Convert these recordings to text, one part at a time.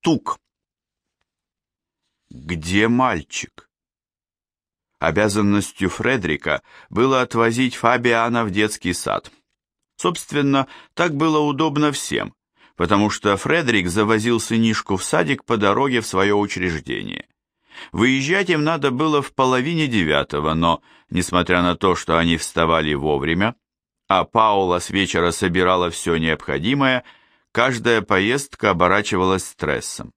стук. Где мальчик? Обязанностью Фредрика было отвозить Фабиана в детский сад. Собственно, так было удобно всем, потому что Фредрик завозил сынишку в садик по дороге в свое учреждение. Выезжать им надо было в половине девятого, но, несмотря на то, что они вставали вовремя, а Паула с вечера собирала все необходимое, каждая поездка оборачивалась стрессом.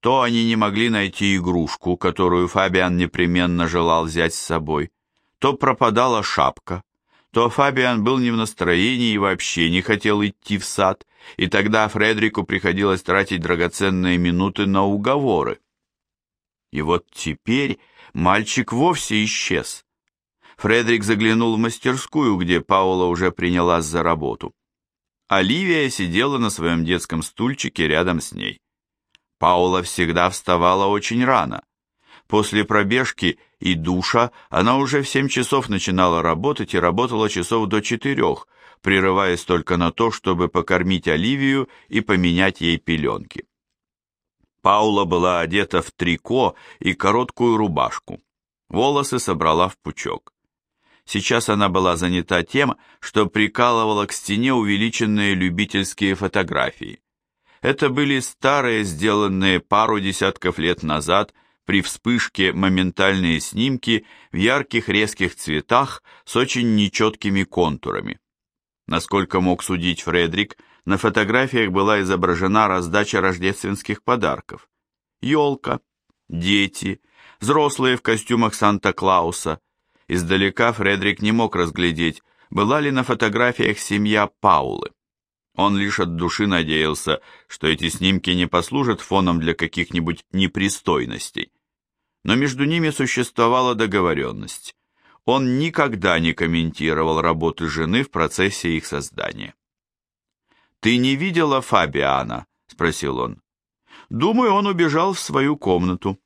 То они не могли найти игрушку, которую Фабиан непременно желал взять с собой, то пропадала шапка, то Фабиан был не в настроении и вообще не хотел идти в сад, и тогда Фредрику приходилось тратить драгоценные минуты на уговоры. И вот теперь мальчик вовсе исчез. Фредрик заглянул в мастерскую, где Паула уже принялась за работу. Оливия сидела на своем детском стульчике рядом с ней. Паула всегда вставала очень рано. После пробежки и душа она уже в семь часов начинала работать и работала часов до четырех, прерываясь только на то, чтобы покормить Оливию и поменять ей пеленки. Паула была одета в трико и короткую рубашку. Волосы собрала в пучок. Сейчас она была занята тем, что прикалывала к стене увеличенные любительские фотографии. Это были старые, сделанные пару десятков лет назад при вспышке моментальные снимки в ярких резких цветах с очень нечеткими контурами. Насколько мог судить Фредрик, на фотографиях была изображена раздача рождественских подарков. Елка, дети, взрослые в костюмах Санта-Клауса. Издалека Фредрик не мог разглядеть, была ли на фотографиях семья Паулы. Он лишь от души надеялся, что эти снимки не послужат фоном для каких-нибудь непристойностей. Но между ними существовала договоренность. Он никогда не комментировал работы жены в процессе их создания. «Ты не видела Фабиана?» – спросил он. «Думаю, он убежал в свою комнату».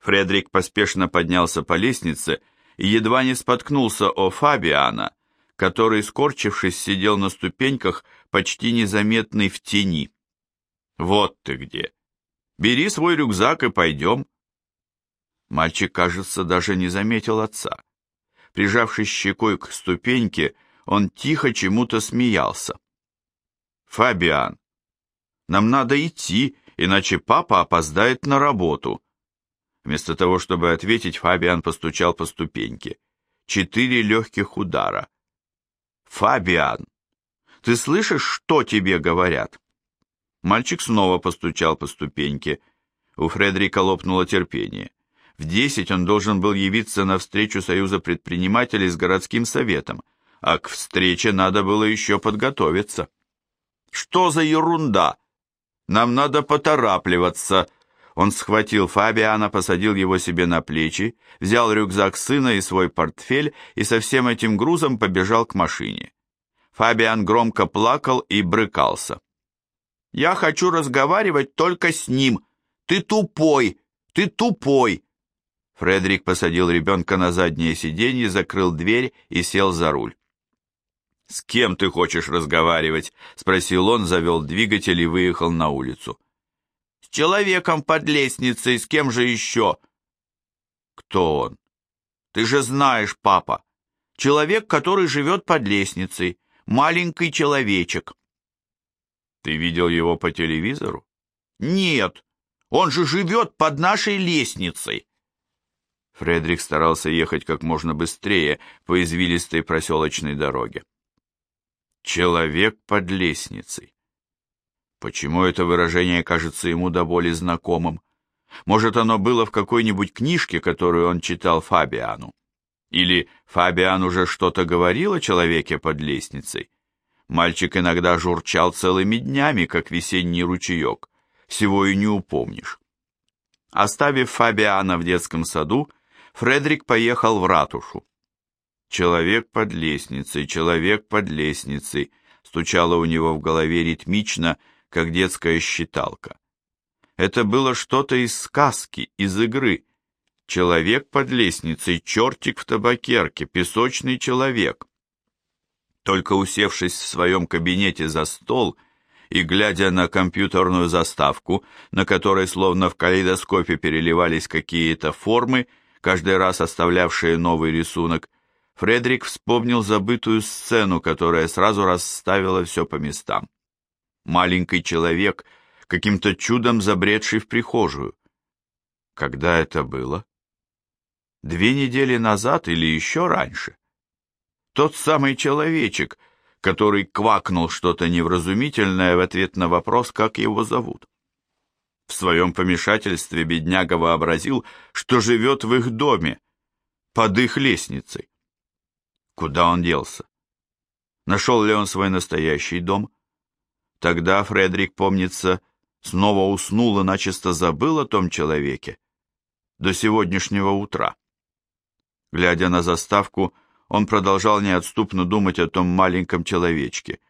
Фредерик поспешно поднялся по лестнице и едва не споткнулся о Фабиана, который, скорчившись, сидел на ступеньках, почти незаметный в тени. «Вот ты где! Бери свой рюкзак и пойдем!» Мальчик, кажется, даже не заметил отца. Прижавшись щекой к ступеньке, он тихо чему-то смеялся. «Фабиан, нам надо идти, иначе папа опоздает на работу». Вместо того, чтобы ответить, Фабиан постучал по ступеньке. Четыре легких удара. «Фабиан, ты слышишь, что тебе говорят?» Мальчик снова постучал по ступеньке. У Фредерика лопнуло терпение. В десять он должен был явиться на встречу Союза предпринимателей с городским советом, а к встрече надо было еще подготовиться. «Что за ерунда? Нам надо поторапливаться!» Он схватил Фабиана, посадил его себе на плечи, взял рюкзак сына и свой портфель и со всем этим грузом побежал к машине. Фабиан громко плакал и брыкался. «Я хочу разговаривать только с ним. Ты тупой! Ты тупой!» Фредерик посадил ребенка на заднее сиденье, закрыл дверь и сел за руль. «С кем ты хочешь разговаривать?» — спросил он, завел двигатель и выехал на улицу. С человеком под лестницей, с кем же еще? Кто он? Ты же знаешь, папа. Человек, который живет под лестницей. Маленький человечек. Ты видел его по телевизору? Нет, он же живет под нашей лестницей. Фредерик старался ехать как можно быстрее по извилистой проселочной дороге. Человек под лестницей. Почему это выражение кажется ему до боли знакомым? Может, оно было в какой-нибудь книжке, которую он читал Фабиану? Или Фабиан уже что-то говорил о человеке под лестницей? Мальчик иногда журчал целыми днями, как весенний ручеек. Всего и не упомнишь. Оставив Фабиана в детском саду, Фредерик поехал в ратушу. «Человек под лестницей, человек под лестницей», стучало у него в голове ритмично, как детская считалка. Это было что-то из сказки, из игры. Человек под лестницей, чертик в табакерке, песочный человек. Только усевшись в своем кабинете за стол и, глядя на компьютерную заставку, на которой словно в калейдоскопе переливались какие-то формы, каждый раз оставлявшие новый рисунок, Фредерик вспомнил забытую сцену, которая сразу расставила все по местам. Маленький человек, каким-то чудом забредший в прихожую. Когда это было? Две недели назад или еще раньше? Тот самый человечек, который квакнул что-то невразумительное в ответ на вопрос, как его зовут. В своем помешательстве бедняга вообразил, что живет в их доме, под их лестницей. Куда он делся? Нашел ли он свой настоящий дом? Тогда Фредерик, помнится, снова уснул и начисто забыл о том человеке. До сегодняшнего утра. Глядя на заставку, он продолжал неотступно думать о том маленьком человечке.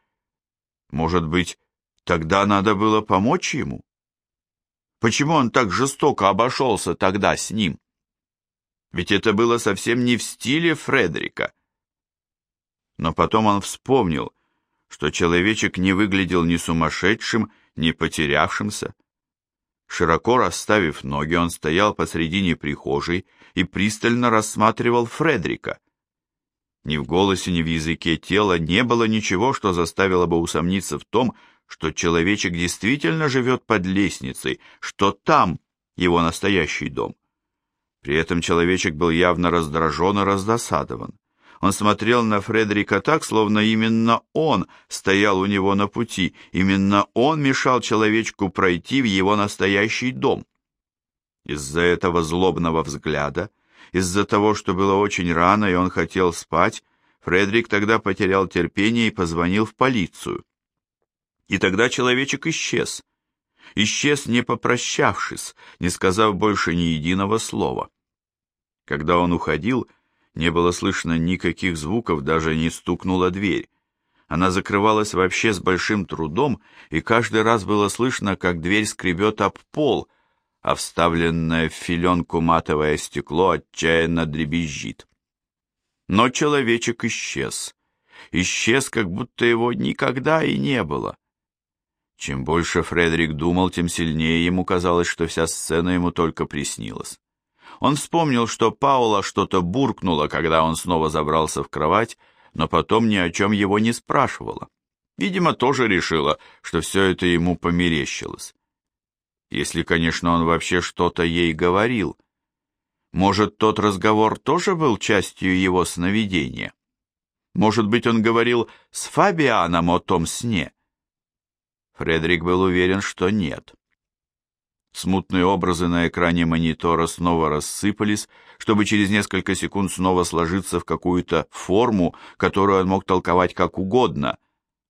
Может быть, тогда надо было помочь ему? Почему он так жестоко обошелся тогда с ним? Ведь это было совсем не в стиле Фредерика. Но потом он вспомнил, что человечек не выглядел ни сумасшедшим, ни потерявшимся. Широко расставив ноги, он стоял посредине прихожей и пристально рассматривал Фредрика. Ни в голосе, ни в языке тела не было ничего, что заставило бы усомниться в том, что человечек действительно живет под лестницей, что там его настоящий дом. При этом человечек был явно раздражен и раздосадован. Он смотрел на Фредерика так, словно именно он стоял у него на пути, именно он мешал человечку пройти в его настоящий дом. Из-за этого злобного взгляда из-за того, что было очень рано и он хотел спать, Фредерик тогда потерял терпение и позвонил в полицию. И тогда человечек исчез. Исчез, не попрощавшись, не сказав больше ни единого слова. Когда он уходил, не было слышно никаких звуков, даже не стукнула дверь. Она закрывалась вообще с большим трудом, и каждый раз было слышно, как дверь скребет об пол — а вставленное в филенку матовое стекло отчаянно дребезжит. Но человечек исчез. Исчез, как будто его никогда и не было. Чем больше Фредерик думал, тем сильнее ему казалось, что вся сцена ему только приснилась. Он вспомнил, что Паула что-то буркнула, когда он снова забрался в кровать, но потом ни о чем его не спрашивала. Видимо, тоже решила, что все это ему померещилось если, конечно, он вообще что-то ей говорил. Может, тот разговор тоже был частью его сновидения? Может быть, он говорил с Фабианом о том сне? Фредерик был уверен, что нет. Смутные образы на экране монитора снова рассыпались, чтобы через несколько секунд снова сложиться в какую-то форму, которую он мог толковать как угодно,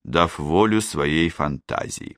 дав волю своей фантазии.